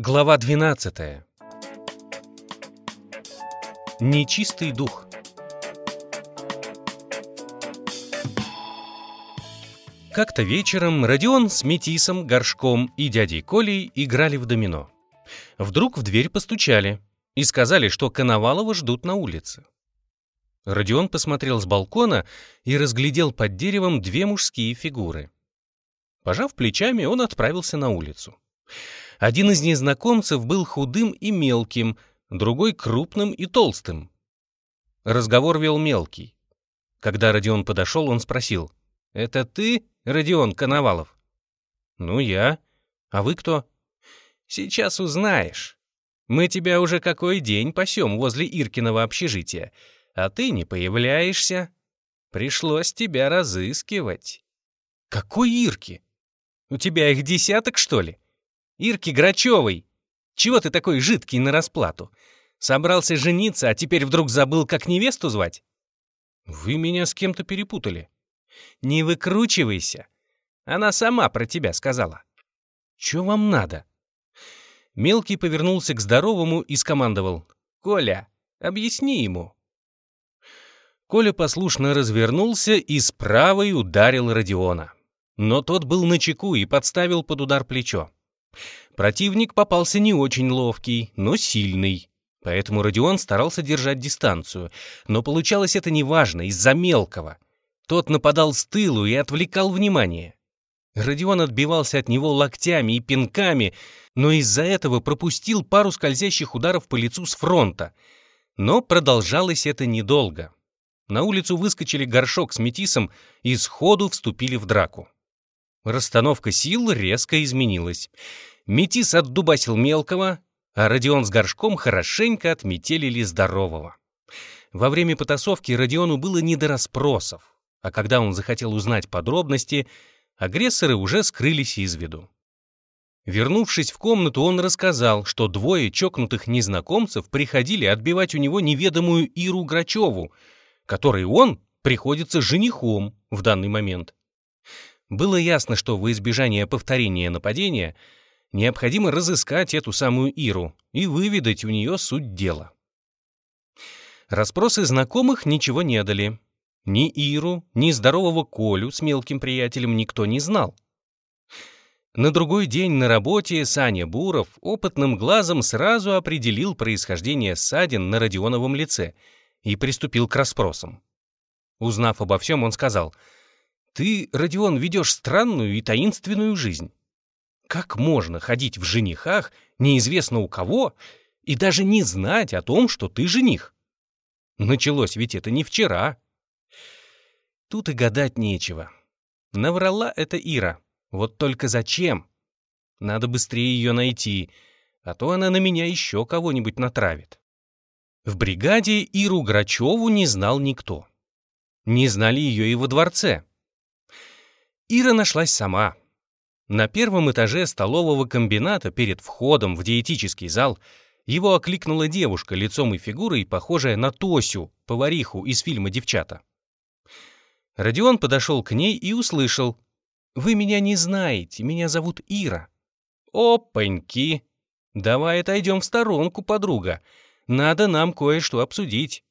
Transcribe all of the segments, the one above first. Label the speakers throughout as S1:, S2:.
S1: Глава 12. Нечистый дух. Как-то вечером Родион с Метисом, Горшком и дядей Колей играли в домино. Вдруг в дверь постучали и сказали, что Коновалова ждут на улице. Родион посмотрел с балкона и разглядел под деревом две мужские фигуры. Пожав плечами, он отправился на улицу. Один из незнакомцев был худым и мелким, другой — крупным и толстым. Разговор вел мелкий. Когда Родион подошел, он спросил, «Это ты, Родион Коновалов?» «Ну, я. А вы кто?» «Сейчас узнаешь. Мы тебя уже какой день пасем возле Иркиного общежития, а ты не появляешься. Пришлось тебя разыскивать». «Какой Ирки? У тебя их десяток, что ли? Ирки Грачевой. Чего ты такой жидкий на расплату? Собрался жениться, а теперь вдруг забыл, как невесту звать? Вы меня с кем-то перепутали. Не выкручивайся. Она сама про тебя сказала. Чё вам надо? Мелкий повернулся к здоровому и скомандовал. «Коля, объясни ему». Коля послушно развернулся и с правой ударил Родиона. Но тот был на чеку и подставил под удар плечо. Противник попался не очень ловкий, но сильный. Поэтому Родион старался держать дистанцию. Но получалось это неважно, из-за мелкого. Тот нападал с тылу и отвлекал внимание. Родион отбивался от него локтями и пинками, но из-за этого пропустил пару скользящих ударов по лицу с фронта. Но продолжалось это недолго. На улицу выскочили горшок с метисом и сходу вступили в драку. Расстановка сил резко изменилась. Метис отдубасил мелкого, а Родион с горшком хорошенько отметелили здорового. Во время потасовки Родиону было не до расспросов, а когда он захотел узнать подробности, агрессоры уже скрылись из виду. Вернувшись в комнату, он рассказал, что двое чокнутых незнакомцев приходили отбивать у него неведомую Иру Грачеву, которой он приходится женихом в данный момент. Было ясно, что во избежание повторения нападения необходимо разыскать эту самую Иру и выведать у нее суть дела. Распросы знакомых ничего не дали. Ни Иру, ни здорового Колю с мелким приятелем никто не знал. На другой день на работе Саня Буров опытным глазом сразу определил происхождение ссадин на Родионовом лице и приступил к расспросам. Узнав обо всем, он сказал — ты, Родион, ведешь странную и таинственную жизнь. Как можно ходить в женихах, неизвестно у кого, и даже не знать о том, что ты жених? Началось ведь это не вчера. Тут и гадать нечего. Наврала это Ира. Вот только зачем? Надо быстрее ее найти, а то она на меня еще кого-нибудь натравит. В бригаде Иру Грачеву не знал никто. Не знали ее и во дворце. Ира нашлась сама. На первом этаже столового комбината перед входом в диетический зал его окликнула девушка лицом и фигурой, похожая на Тосю, повариху из фильма «Девчата». Родион подошел к ней и услышал. «Вы меня не знаете, меня зовут Ира». «Опаньки! Давай отойдем в сторонку, подруга. Надо нам кое-что обсудить».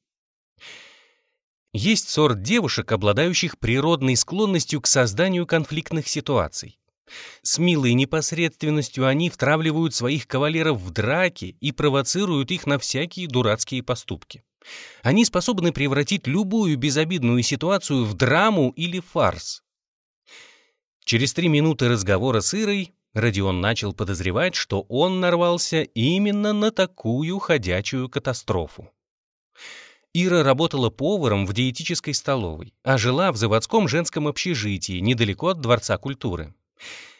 S1: Есть сорт девушек, обладающих природной склонностью к созданию конфликтных ситуаций. С милой непосредственностью они втравливают своих кавалеров в драки и провоцируют их на всякие дурацкие поступки. Они способны превратить любую безобидную ситуацию в драму или фарс. Через три минуты разговора с Ирой Родион начал подозревать, что он нарвался именно на такую ходячую катастрофу. Ира работала поваром в диетической столовой, а жила в заводском женском общежитии недалеко от Дворца культуры.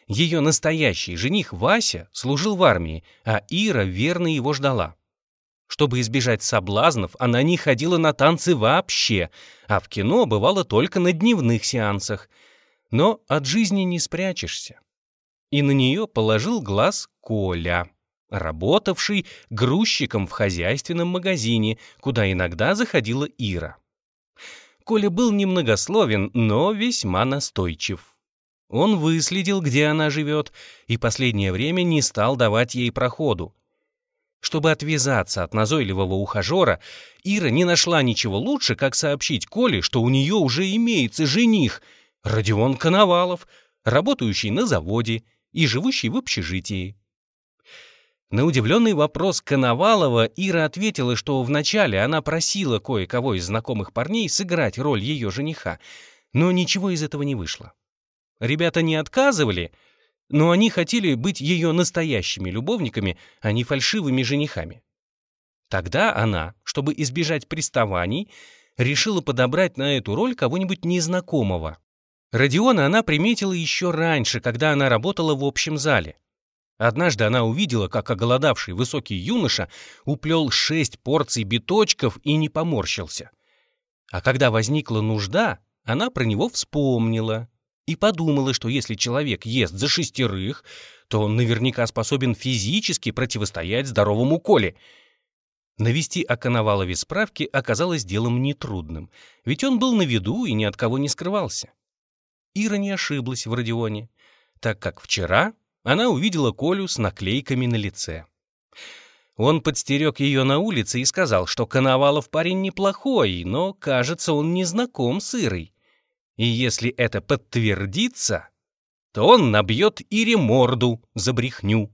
S1: Ее настоящий жених Вася служил в армии, а Ира верно его ждала. Чтобы избежать соблазнов, она не ходила на танцы вообще, а в кино бывала только на дневных сеансах. Но от жизни не спрячешься. И на нее положил глаз Коля работавший грузчиком в хозяйственном магазине, куда иногда заходила Ира. Коля был немногословен, но весьма настойчив. Он выследил, где она живет, и последнее время не стал давать ей проходу. Чтобы отвязаться от назойливого ухажера, Ира не нашла ничего лучше, как сообщить Коле, что у нее уже имеется жених, Родион Коновалов, работающий на заводе и живущий в общежитии. На удивленный вопрос Коновалова Ира ответила, что вначале она просила кое-кого из знакомых парней сыграть роль ее жениха, но ничего из этого не вышло. Ребята не отказывали, но они хотели быть ее настоящими любовниками, а не фальшивыми женихами. Тогда она, чтобы избежать приставаний, решила подобрать на эту роль кого-нибудь незнакомого. Родиона она приметила еще раньше, когда она работала в общем зале. Однажды она увидела, как оголодавший высокий юноша уплел шесть порций биточков и не поморщился. А когда возникла нужда, она про него вспомнила и подумала, что если человек ест за шестерых, то он наверняка способен физически противостоять здоровому Коле. Навести о Коновалове справки оказалось делом нетрудным, ведь он был на виду и ни от кого не скрывался. Ира не ошиблась в Родионе, так как вчера она увидела Колю с наклейками на лице. Он подстерег ее на улице и сказал, что Коновалов парень неплохой, но, кажется, он не знаком с Ирой. И если это подтвердится, то он набьет Ире морду за брехню.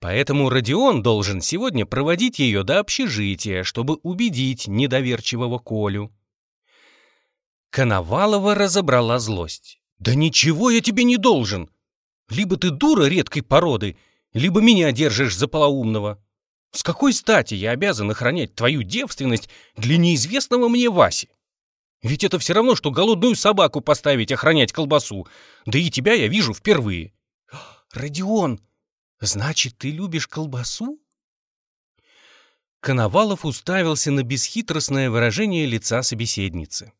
S1: Поэтому Родион должен сегодня проводить ее до общежития, чтобы убедить недоверчивого Колю. Коновалова разобрала злость. «Да ничего я тебе не должен! Либо ты дура редкой породы, либо меня держишь за полоумного. С какой стати я обязан охранять твою девственность для неизвестного мне Васи? Ведь это все равно, что голодную собаку поставить охранять колбасу. Да и тебя я вижу впервые. Родион, значит, ты любишь колбасу? Коновалов уставился на бесхитростное выражение лица собеседницы.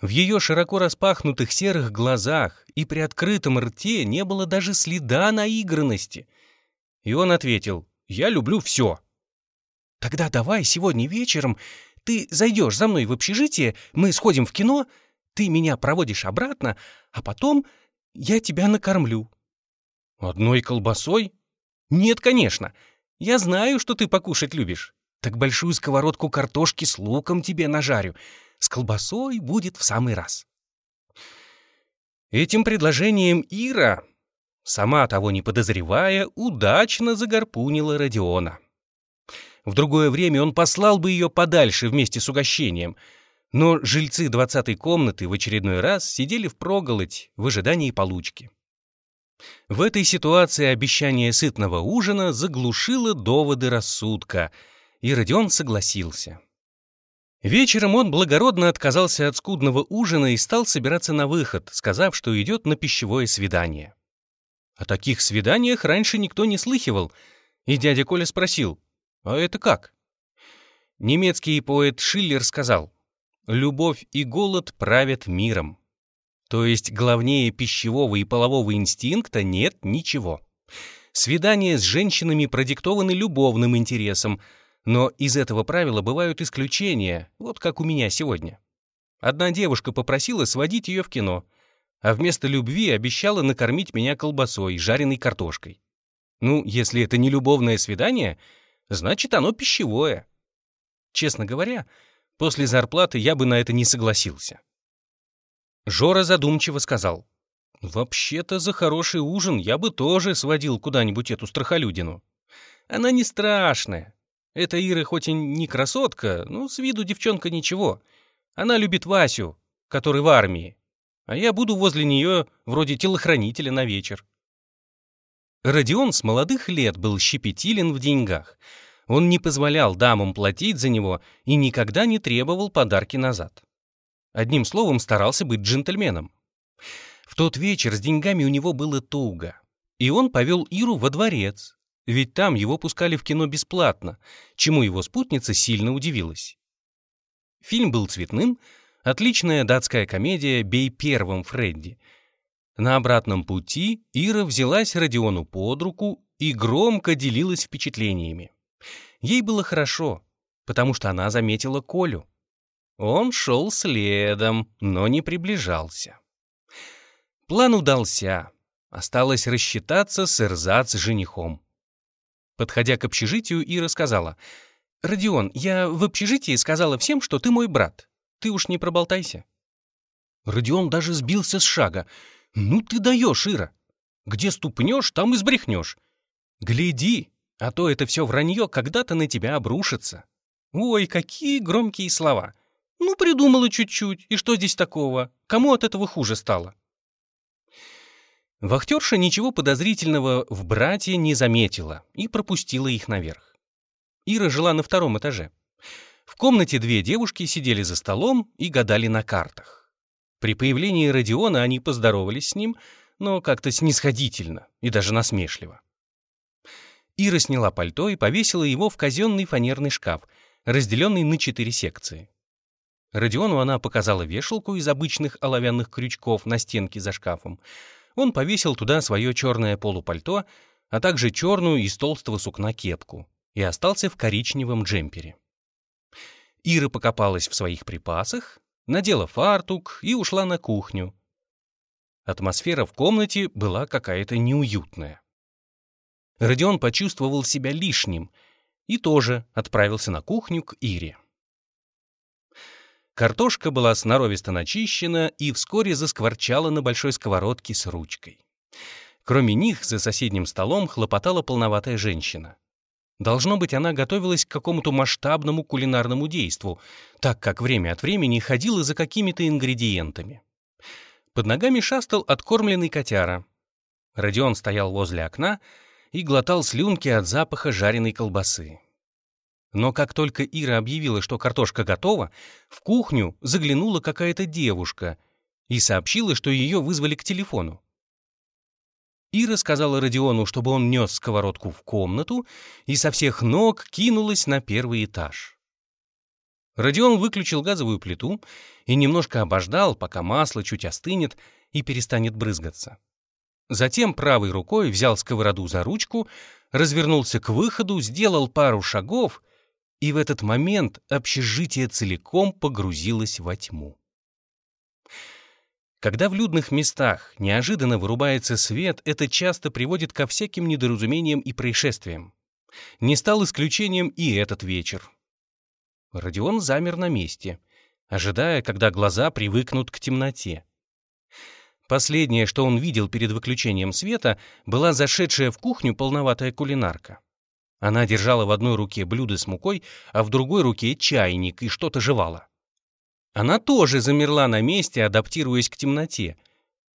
S1: В ее широко распахнутых серых глазах и при открытом рте не было даже следа наигранности. И он ответил, «Я люблю все». «Тогда давай сегодня вечером ты зайдешь за мной в общежитие, мы сходим в кино, ты меня проводишь обратно, а потом я тебя накормлю». «Одной колбасой?» «Нет, конечно. Я знаю, что ты покушать любишь. Так большую сковородку картошки с луком тебе нажарю с колбасой будет в самый раз. Этим предложением Ира, сама того не подозревая, удачно загорпунила Родиона. В другое время он послал бы ее подальше вместе с угощением, но жильцы двадцатой комнаты в очередной раз сидели впроголодь в ожидании получки. В этой ситуации обещание сытного ужина заглушило доводы рассудка, и Родион согласился. Вечером он благородно отказался от скудного ужина и стал собираться на выход, сказав, что идет на пищевое свидание. О таких свиданиях раньше никто не слыхивал, и дядя Коля спросил, «А это как?» Немецкий поэт Шиллер сказал, «Любовь и голод правят миром». То есть главнее пищевого и полового инстинкта нет ничего. Свидания с женщинами продиктованы любовным интересом, но из этого правила бывают исключения, вот как у меня сегодня. Одна девушка попросила сводить ее в кино, а вместо любви обещала накормить меня колбасой, жареной картошкой. Ну, если это не любовное свидание, значит, оно пищевое. Честно говоря, после зарплаты я бы на это не согласился. Жора задумчиво сказал, «Вообще-то за хороший ужин я бы тоже сводил куда-нибудь эту страхолюдину. Она не страшная, эта Ира хоть и не красотка, но с виду девчонка ничего. Она любит Васю, который в армии. А я буду возле нее вроде телохранителя на вечер. Родион с молодых лет был щепетилен в деньгах. Он не позволял дамам платить за него и никогда не требовал подарки назад. Одним словом, старался быть джентльменом. В тот вечер с деньгами у него было туго, и он повел Иру во дворец, ведь там его пускали в кино бесплатно, чему его спутница сильно удивилась. Фильм был цветным, отличная датская комедия «Бей первым, Фредди». На обратном пути Ира взялась Родиону под руку и громко делилась впечатлениями. Ей было хорошо, потому что она заметила Колю. Он шел следом, но не приближался. План удался. Осталось рассчитаться с Эрзац женихом. Подходя к общежитию, Ира сказала, «Родион, я в общежитии сказала всем, что ты мой брат. Ты уж не проболтайся». Родион даже сбился с шага. «Ну ты даешь, Ира! Где ступнешь, там и сбрехнешь. Гляди, а то это все вранье когда-то на тебя обрушится. Ой, какие громкие слова! Ну, придумала чуть-чуть, и что здесь такого? Кому от этого хуже стало?» Вахтерша ничего подозрительного в брате не заметила и пропустила их наверх. Ира жила на втором этаже. В комнате две девушки сидели за столом и гадали на картах. При появлении Родиона они поздоровались с ним, но как-то снисходительно и даже насмешливо. Ира сняла пальто и повесила его в казенный фанерный шкаф, разделенный на четыре секции. Родиону она показала вешалку из обычных оловянных крючков на стенке за шкафом, он повесил туда свое черное полупальто, а также черную из толстого сукна кепку и остался в коричневом джемпере. Ира покопалась в своих припасах, надела фартук и ушла на кухню. Атмосфера в комнате была какая-то неуютная. Родион почувствовал себя лишним и тоже отправился на кухню к Ире. Картошка была сноровисто начищена и вскоре заскворчала на большой сковородке с ручкой. Кроме них, за соседним столом хлопотала полноватая женщина. Должно быть, она готовилась к какому-то масштабному кулинарному действу, так как время от времени ходила за какими-то ингредиентами. Под ногами шастал откормленный котяра. Родион стоял возле окна и глотал слюнки от запаха жареной колбасы. Но как только Ира объявила, что картошка готова, в кухню заглянула какая-то девушка и сообщила, что ее вызвали к телефону. Ира сказала Родиону, чтобы он нес сковородку в комнату, и со всех ног кинулась на первый этаж. Родион выключил газовую плиту и немножко обождал, пока масло чуть остынет и перестанет брызгаться. Затем правой рукой взял сковороду за ручку, развернулся к выходу, сделал пару шагов и в этот момент общежитие целиком погрузилось во тьму. Когда в людных местах неожиданно вырубается свет, это часто приводит ко всяким недоразумениям и происшествиям. Не стал исключением и этот вечер. Родион замер на месте, ожидая, когда глаза привыкнут к темноте. Последнее, что он видел перед выключением света, была зашедшая в кухню полноватая кулинарка. Она держала в одной руке блюдо с мукой, а в другой руке чайник и что-то жевала. Она тоже замерла на месте, адаптируясь к темноте.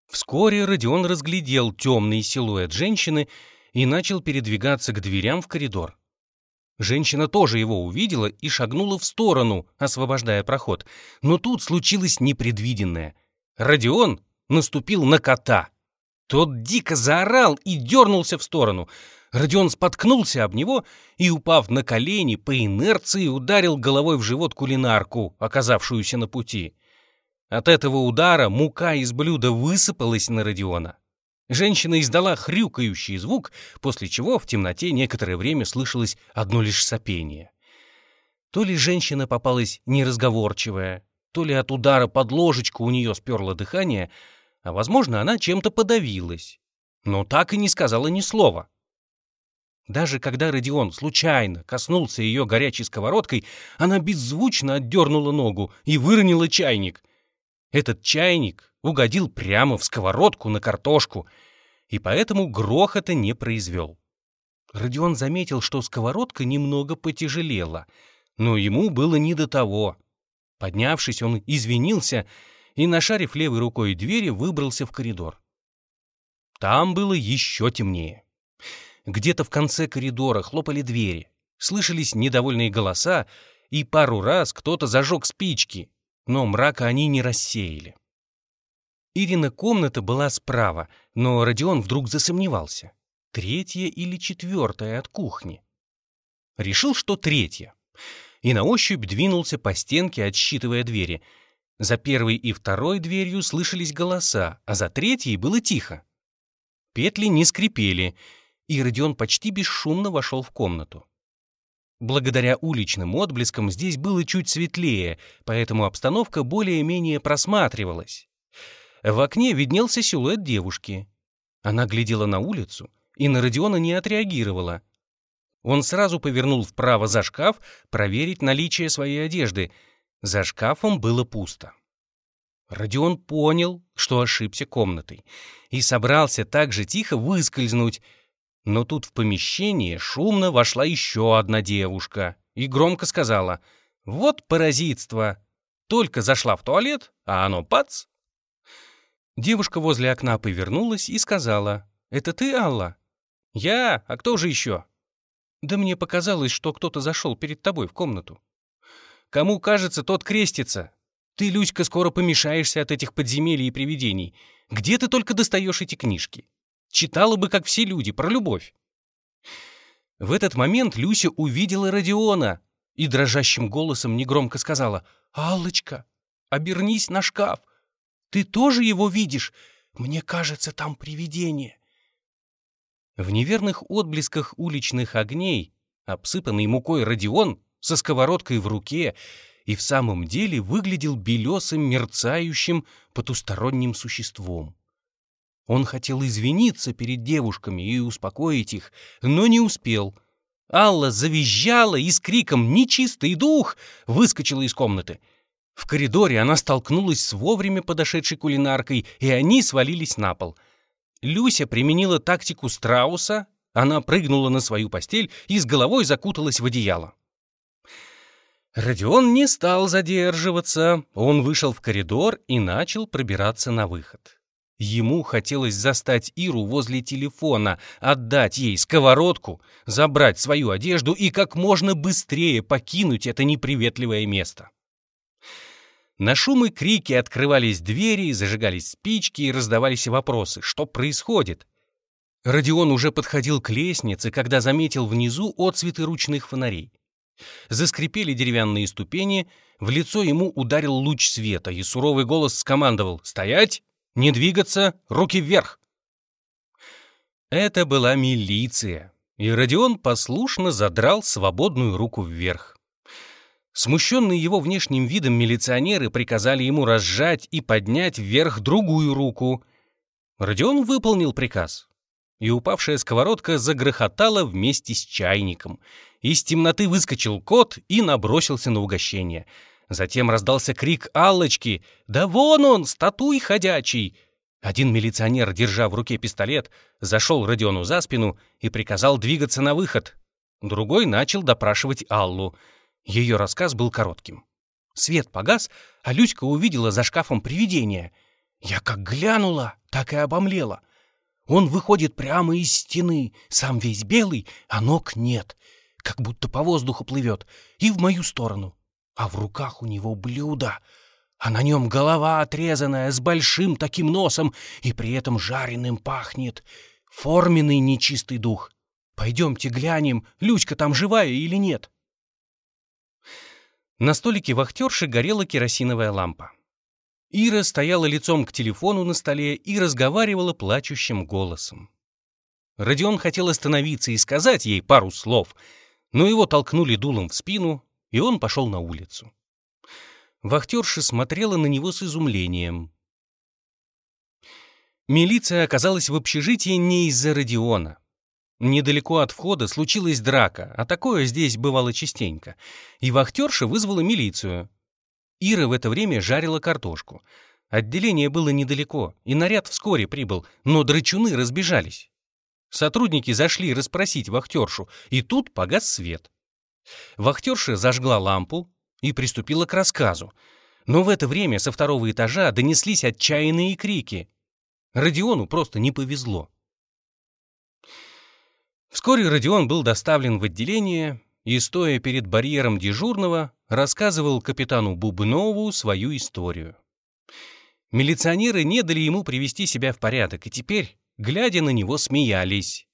S1: Вскоре Родион разглядел темный силуэт женщины и начал передвигаться к дверям в коридор. Женщина тоже его увидела и шагнула в сторону, освобождая проход. Но тут случилось непредвиденное. Родион наступил на кота. Тот дико заорал и дернулся в сторону — Родион споткнулся об него и, упав на колени, по инерции ударил головой в живот кулинарку, оказавшуюся на пути. От этого удара мука из блюда высыпалась на Родиона. Женщина издала хрюкающий звук, после чего в темноте некоторое время слышалось одно лишь сопение. То ли женщина попалась неразговорчивая, то ли от удара под ложечку у нее сперло дыхание, а, возможно, она чем-то подавилась. Но так и не сказала ни слова. Даже когда Родион случайно коснулся ее горячей сковородкой, она беззвучно отдернула ногу и выронила чайник. Этот чайник угодил прямо в сковородку на картошку, и поэтому грохота не произвел. Родион заметил, что сковородка немного потяжелела, но ему было не до того. Поднявшись, он извинился и, нашарив левой рукой двери, выбрался в коридор. Там было еще темнее. Где-то в конце коридора хлопали двери, слышались недовольные голоса, и пару раз кто-то зажег спички, но мрака они не рассеяли. Ирина комната была справа, но Родион вдруг засомневался. Третья или четвертая от кухни? Решил, что третья. И на ощупь двинулся по стенке, отсчитывая двери. За первой и второй дверью слышались голоса, а за третьей было тихо. Петли не скрипели, и Родион почти бесшумно вошел в комнату. Благодаря уличным отблескам здесь было чуть светлее, поэтому обстановка более-менее просматривалась. в окне виднелся силуэт девушки. Она глядела на улицу и на Родиона не отреагировала. Он сразу повернул вправо за шкаф проверить наличие своей одежды. За шкафом было пусто. Родион понял, что ошибся комнатой, и собрался так же тихо выскользнуть. Но тут в помещение шумно вошла еще одна девушка и громко сказала «Вот паразитство! Только зашла в туалет, а оно пац!» Девушка возле окна повернулась и сказала «Это ты, Алла?» «Я? А кто же еще?» «Да мне показалось, что кто-то зашел перед тобой в комнату». «Кому кажется, тот крестится. Ты, Люська, скоро помешаешься от этих подземелий и привидений. Где ты только достаешь эти книжки? Читала бы, как все люди, про любовь». В этот момент Люся увидела Родиона и дрожащим голосом негромко сказала «Аллочка, обернись на шкаф. Ты тоже его видишь? Мне кажется, там привидение». В неверных отблесках уличных огней, обсыпанный мукой Родион со сковородкой в руке, и в самом деле выглядел белесым, мерцающим, потусторонним существом. Он хотел извиниться перед девушками и успокоить их, но не успел. Алла завизжала и с криком «Нечистый дух!» выскочила из комнаты. В коридоре она столкнулась с вовремя подошедшей кулинаркой, и они свалились на пол. Люся применила тактику страуса, она прыгнула на свою постель и с головой закуталась в одеяло. Родион не стал задерживаться, он вышел в коридор и начал пробираться на выход. Ему хотелось застать Иру возле телефона, отдать ей сковородку, забрать свою одежду и как можно быстрее покинуть это неприветливое место. На шум и крики открывались двери, зажигались спички и раздавались вопросы, что происходит. Родион уже подходил к лестнице, когда заметил внизу отцветы ручных фонарей. Заскрипели деревянные ступени, в лицо ему ударил луч света, и суровый голос скомандовал «Стоять! Не двигаться! Руки вверх!» Это была милиция, и Родион послушно задрал свободную руку вверх. Смущенные его внешним видом милиционеры приказали ему разжать и поднять вверх другую руку. Родион выполнил приказ, и упавшая сковородка загрохотала вместе с чайником — из темноты выскочил кот и набросился на угощение. Затем раздался крик Аллочки «Да вон он, статуй ходячий!» Один милиционер, держа в руке пистолет, зашел Родиону за спину и приказал двигаться на выход. Другой начал допрашивать Аллу. Ее рассказ был коротким. Свет погас, а Люська увидела за шкафом привидение. Я как глянула, так и обомлела. Он выходит прямо из стены, сам весь белый, а ног нет как будто по воздуху плывет, и в мою сторону. А в руках у него блюдо, а на нем голова отрезанная с большим таким носом и при этом жареным пахнет. Форменный нечистый дух. Пойдемте глянем, Люська там живая или нет. На столике вахтерши горела керосиновая лампа. Ира стояла лицом к телефону на столе и разговаривала плачущим голосом. Родион хотел остановиться и сказать ей пару слов — но его толкнули дулом в спину, и он пошел на улицу. Вахтерша смотрела на него с изумлением. Милиция оказалась в общежитии не из-за Родиона. Недалеко от входа случилась драка, а такое здесь бывало частенько, и вахтерша вызвала милицию. Ира в это время жарила картошку. Отделение было недалеко, и наряд вскоре прибыл, но драчуны разбежались. Сотрудники зашли расспросить вахтершу, и тут погас свет. Вахтерша зажгла лампу и приступила к рассказу. Но в это время со второго этажа донеслись отчаянные крики. Родиону просто не повезло. Вскоре Родион был доставлен в отделение и, стоя перед барьером дежурного, рассказывал капитану Бубнову свою историю. Милиционеры не дали ему привести себя в порядок, и теперь глядя на него, смеялись.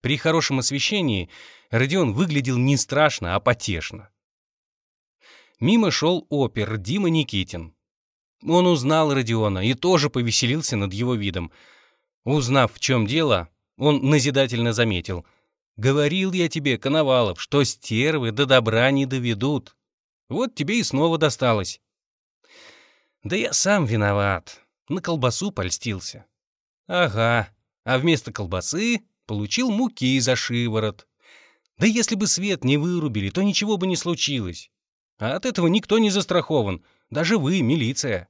S1: При хорошем освещении Родион выглядел не страшно, а потешно. Мимо шел опер Дима Никитин. Он узнал Родиона и тоже повеселился над его видом. Узнав, в чем дело, он назидательно заметил. «Говорил я тебе, Коновалов, что стервы до добра не доведут. Вот тебе и снова досталось». «Да я сам виноват. на колбасу польстился. Ага, а вместо колбасы получил муки за шиворот. Да если бы свет не вырубили, то ничего бы не случилось. А от этого никто не застрахован, даже вы, милиция.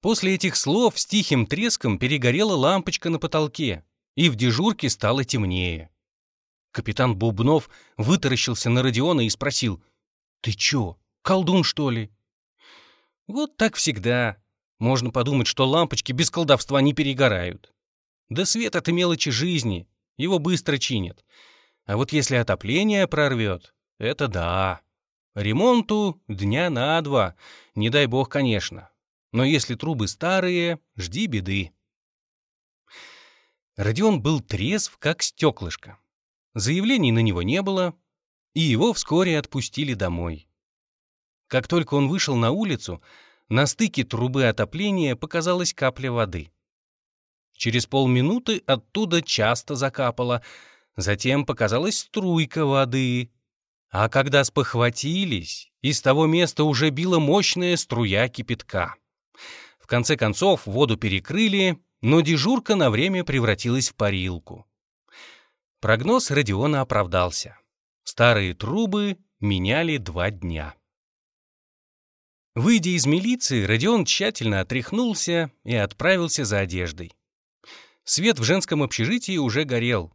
S1: После этих слов с тихим треском перегорела лампочка на потолке, и в дежурке стало темнее. Капитан Бубнов вытаращился на Родиона и спросил, «Ты чё, колдун, что ли?» Вот так всегда. Можно подумать, что лампочки без колдовства не перегорают. Да свет — это мелочи жизни, его быстро чинят. А вот если отопление прорвет, это да. Ремонту дня на два, не дай бог, конечно. Но если трубы старые, жди беды. Родион был трезв, как стеклышко. Заявлений на него не было, и его вскоре отпустили домой. Как только он вышел на улицу, на стыке трубы отопления показалась капля воды. Через полминуты оттуда часто закапало, затем показалась струйка воды. А когда спохватились, из того места уже била мощная струя кипятка. В конце концов воду перекрыли, но дежурка на время превратилась в парилку. Прогноз Родиона оправдался. Старые трубы меняли два дня. Выйдя из милиции, Родион тщательно отряхнулся и отправился за одеждой. Свет в женском общежитии уже горел.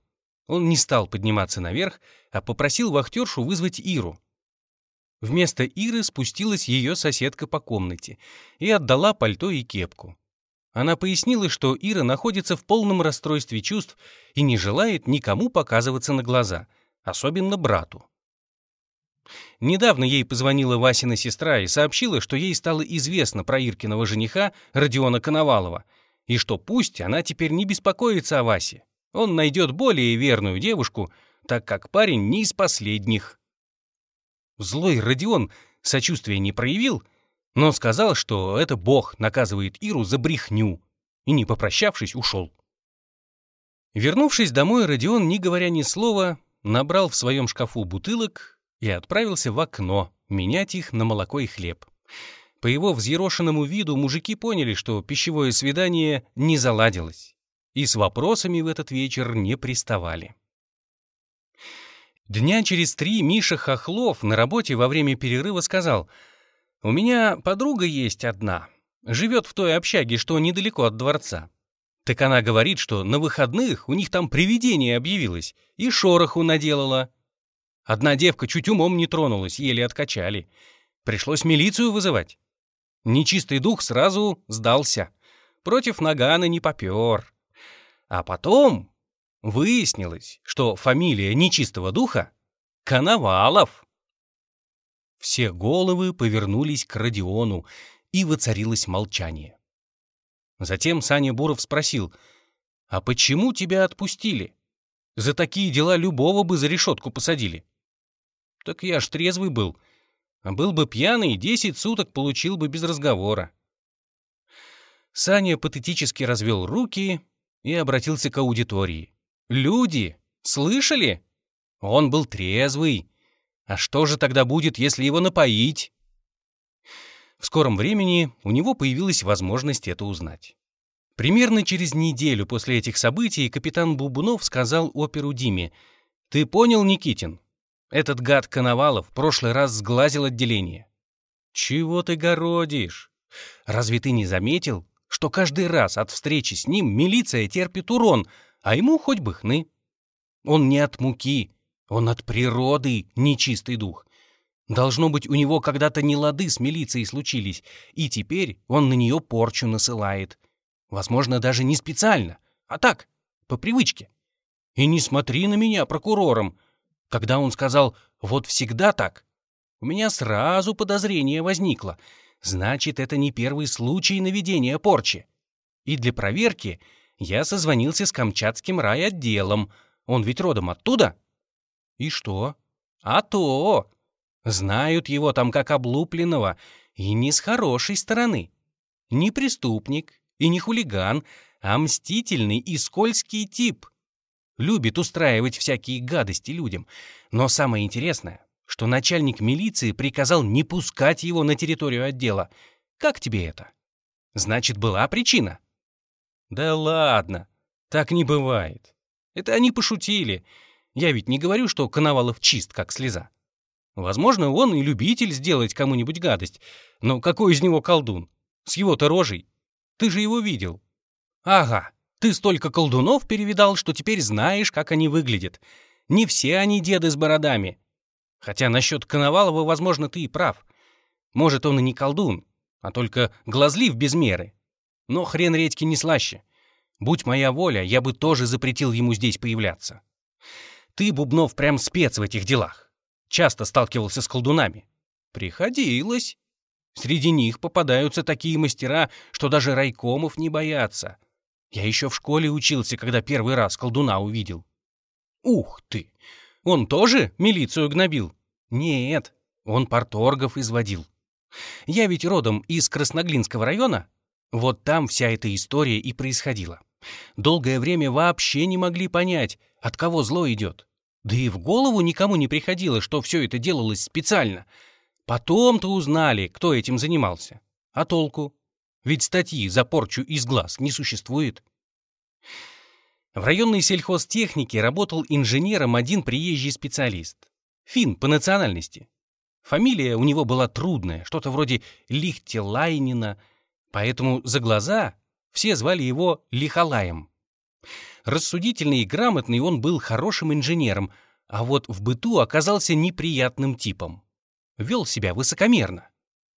S1: Он не стал подниматься наверх, а попросил вахтершу вызвать Иру. Вместо Иры спустилась ее соседка по комнате и отдала пальто и кепку. Она пояснила, что Ира находится в полном расстройстве чувств и не желает никому показываться на глаза, особенно брату. Недавно ей позвонила Васина сестра и сообщила, что ей стало известно про Иркиного жениха Родиона Коновалова, и что пусть она теперь не беспокоится о Васе. Он найдет более верную девушку, так как парень не из последних. Злой Родион сочувствия не проявил, но сказал, что это Бог наказывает Иру за брехню, и, не попрощавшись, ушел. Вернувшись домой, Родион, не говоря ни слова, набрал в своем шкафу бутылок и отправился в окно менять их на молоко и хлеб. По его взъерошенному виду мужики поняли, что пищевое свидание не заладилось, и с вопросами в этот вечер не приставали. Дня через три Миша Хохлов на работе во время перерыва сказал, «У меня подруга есть одна, живет в той общаге, что недалеко от дворца. Так она говорит, что на выходных у них там привидение объявилось и шороху наделала. Одна девка чуть умом не тронулась, еле откачали. Пришлось милицию вызывать. Нечистый дух сразу сдался. Против Нагана не попер. А потом Выяснилось, что фамилия нечистого духа — Коновалов. Все головы повернулись к Родиону, и воцарилось молчание. Затем Саня Буров спросил, «А почему тебя отпустили? За такие дела любого бы за решетку посадили». «Так я ж трезвый был. Был бы пьяный, десять суток получил бы без разговора». Саня патетически развел руки и обратился к аудитории. Люди, слышали? Он был трезвый. А что же тогда будет, если его напоить? В скором времени у него появилась возможность это узнать. Примерно через неделю после этих событий капитан Бубунов сказал оперу Диме, «Ты понял, Никитин? Этот гад Коновалов в прошлый раз сглазил отделение». «Чего ты городишь? Разве ты не заметил, что каждый раз от встречи с ним милиция терпит урон, а ему хоть бы хны. Он не от муки, он от природы нечистый дух. Должно быть, у него когда-то нелады с милицией случились, и теперь он на нее порчу насылает. Возможно, даже не специально, а так, по привычке. И не смотри на меня прокурором. Когда он сказал «вот всегда так», у меня сразу подозрение возникло. Значит, это не первый случай наведения порчи. И для проверки я созвонился с камчатским райотделом. Он ведь родом оттуда. И что? А то! Знают его там как облупленного, и не с хорошей стороны. Не преступник и не хулиган, а мстительный и скользкий тип. Любит устраивать всякие гадости людям. Но самое интересное, что начальник милиции приказал не пускать его на территорию отдела. Как тебе это? Значит, была причина. Да ладно, так не бывает. Это они пошутили. Я ведь не говорю, что Коновалов чист, как слеза. Возможно, он и любитель сделать кому-нибудь гадость. Но какой из него колдун? С его-то рожей. Ты же его видел. Ага, ты столько колдунов перевидал, что теперь знаешь, как они выглядят. Не все они деды с бородами. Хотя насчет Коновалова, возможно, ты и прав. Может, он и не колдун, а только глазлив без меры. Но хрен редьки не слаще. Будь моя воля, я бы тоже запретил ему здесь появляться. Ты, Бубнов, прям спец в этих делах. Часто сталкивался с колдунами. Приходилось. Среди них попадаются такие мастера, что даже райкомов не боятся. Я еще в школе учился, когда первый раз колдуна увидел. Ух ты! Он тоже милицию гнобил? Нет, он порторгов изводил. Я ведь родом из Красноглинского района. Вот там вся эта история и происходила. Долгое время вообще не могли понять, от кого зло идет. Да и в голову никому не приходило, что все это делалось специально. Потом-то узнали, кто этим занимался. А толку? Ведь статьи за порчу из глаз не существует. В районной сельхозтехнике работал инженером один приезжий специалист. Фин по национальности. Фамилия у него была трудная, что-то вроде Лихтелайнина, поэтому за глаза все звали его Лихалаем. Рассудительный и грамотный он был хорошим инженером, а вот в быту оказался неприятным типом. Вел себя высокомерно.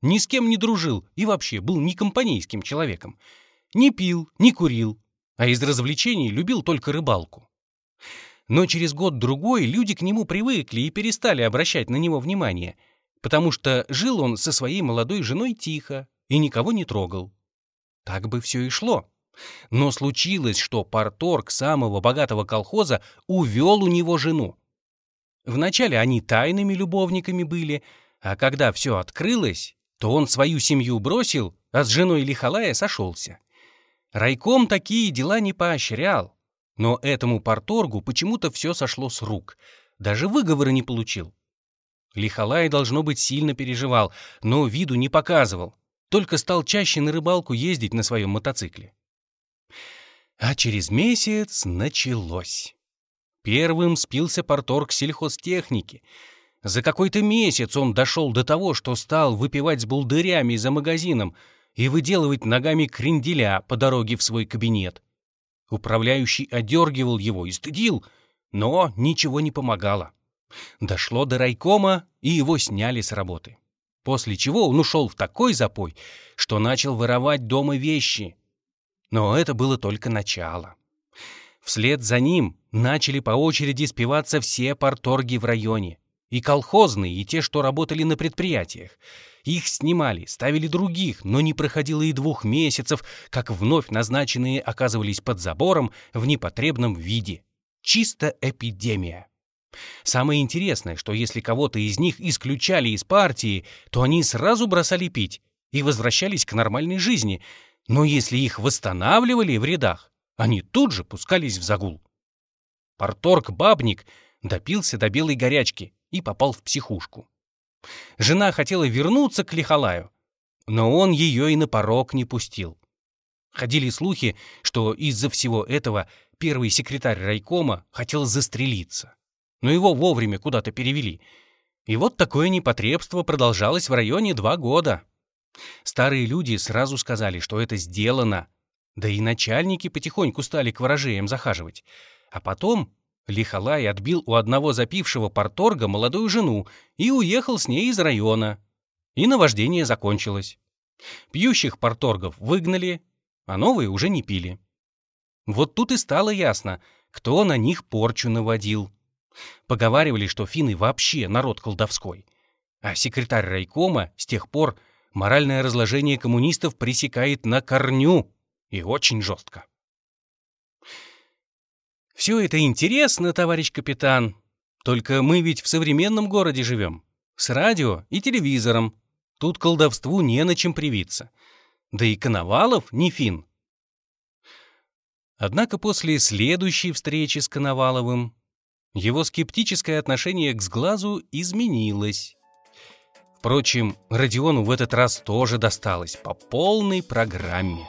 S1: Ни с кем не дружил и вообще был не компанейским человеком. Не пил, не курил, а из развлечений любил только рыбалку. Но через год-другой люди к нему привыкли и перестали обращать на него внимание, потому что жил он со своей молодой женой тихо и никого не трогал. Так бы все и шло. Но случилось, что порторг самого богатого колхоза увел у него жену. Вначале они тайными любовниками были, а когда все открылось, то он свою семью бросил, а с женой Лихалая сошелся. Райком такие дела не поощрял, но этому порторгу почему-то все сошло с рук, даже выговора не получил. Лихалай, должно быть, сильно переживал, но виду не показывал, только стал чаще на рыбалку ездить на своем мотоцикле. А через месяц началось. Первым спился порторг сельхозтехники. За какой-то месяц он дошел до того, что стал выпивать с булдырями за магазином и выделывать ногами кренделя по дороге в свой кабинет. Управляющий одергивал его и стыдил, но ничего не помогало. Дошло до райкома, и его сняли с работы. После чего он ушел в такой запой, что начал воровать дома вещи. Но это было только начало. Вслед за ним начали по очереди спиваться все порторги в районе. И колхозные, и те, что работали на предприятиях. Их снимали, ставили других, но не проходило и двух месяцев, как вновь назначенные оказывались под забором в непотребном виде. Чисто эпидемия. Самое интересное, что если кого-то из них исключали из партии, то они сразу бросали пить и возвращались к нормальной жизни, но если их восстанавливали в рядах, они тут же пускались в загул. Порторг-бабник допился до белой горячки и попал в психушку. Жена хотела вернуться к Лихалаю, но он ее и на порог не пустил. Ходили слухи, что из-за всего этого первый секретарь райкома хотел застрелиться. Но его вовремя куда-то перевели. И вот такое непотребство продолжалось в районе два года. Старые люди сразу сказали, что это сделано. Да и начальники потихоньку стали к ворожеям захаживать. А потом Лихалай отбил у одного запившего порторга молодую жену и уехал с ней из района. И наваждение закончилось. Пьющих порторгов выгнали, а новые уже не пили. Вот тут и стало ясно, кто на них порчу наводил. Поговаривали, что финны вообще народ колдовской. А секретарь райкома с тех пор моральное разложение коммунистов пресекает на корню и очень жестко. Все это интересно, товарищ капитан. Только мы ведь в современном городе живем. С радио и телевизором. Тут колдовству не на чем привиться. Да и Коновалов не фин. Однако после следующей встречи с Коноваловым его скептическое отношение к сглазу изменилось. Впрочем, Родиону в этот раз тоже досталось по полной программе.